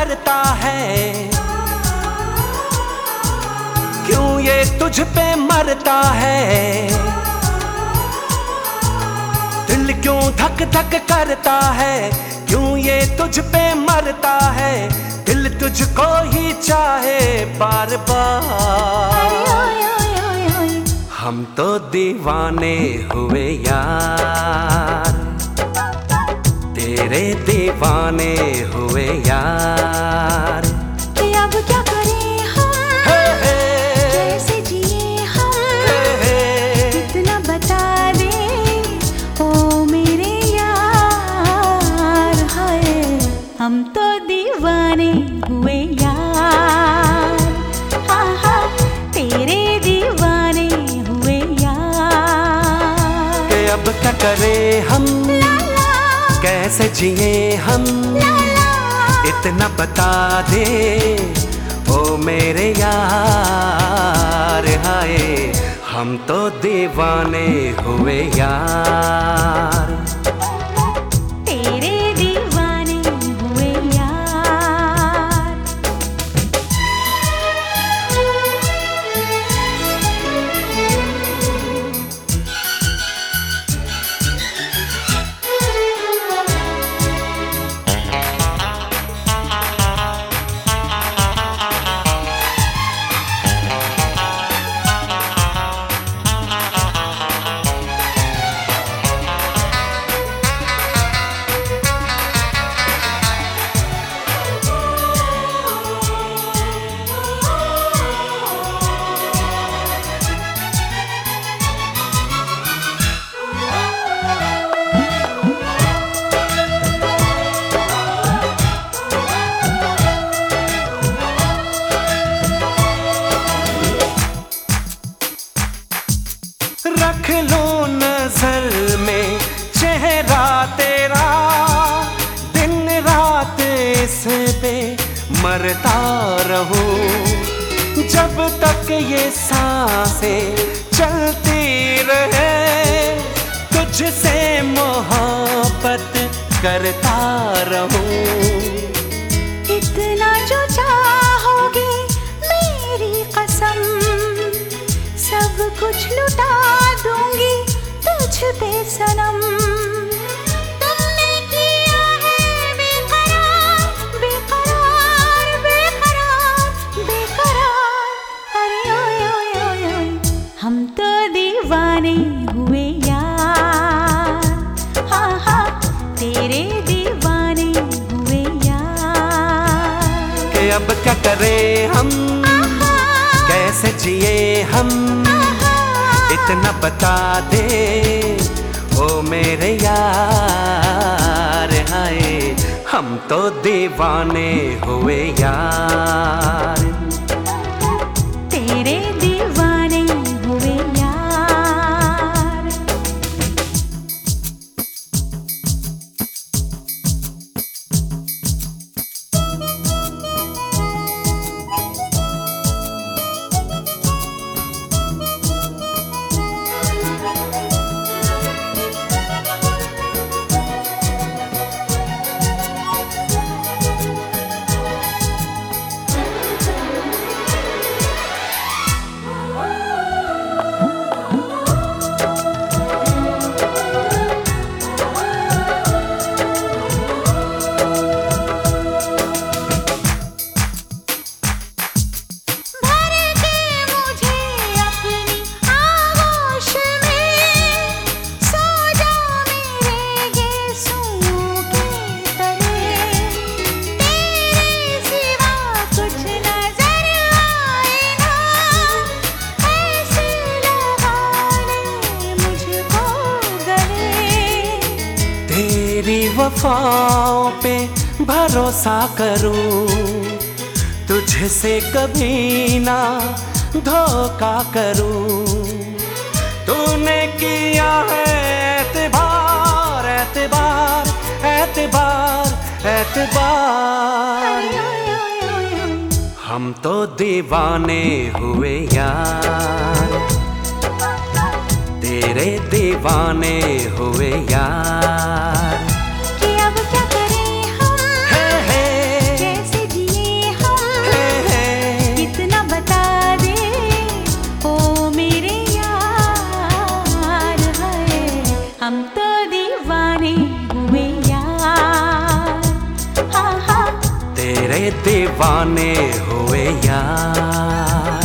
करता है। क्यों ये तुझ पे मरता है? दिल क्यों धक धक करता है? क्यों ये तुझ पे मरता है? दिल तुझको ही चाहे बार बार। हम तो दीवाने हुए यार। तेरे दीवाने हुए यार। हम तो दीवाने हुए यार। हाँ हाँ तेरे दीवाने हुए यार। के अब क्या करें हम? कैसे जिए हम? इतना बता दे। ओ मेरे यार हाय। हम तो दीवाने हुए यार। मरता रहो। जब तक ये साँसें चलती रहे, तुझसे मोहब्बत करता रहूँ। इतना जो चाहोगे मेरी कसम, सब कुछ लुटा दूँगी तुझ पे सनम। तेरे दीवाने हुए यार। कि अब क्या करें हम? कैसे जिए हम? इतना बता दे। ओ मेरे यार हाय। हम तो दीवाने हुए यार। वफाओं पे भरोसा करूँ, तुझसे कभी ना धोखा करूँ। तूने किया है एतबार एतबार एतबार एतबार। हम तो दीवाने हुए यार। तेरे दीवाने हुए यार। हम तो दीवाने हुए यार। हा हा। तेरे दीवाने हुए यार।